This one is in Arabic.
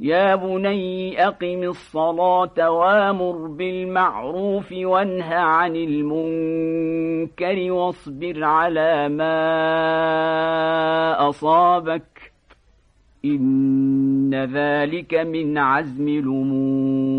يا بني أقم الصلاة وأمر بالمعروف وانه عن المنكر واصبر على ما أصابك إن ذلك من عزم الأمور.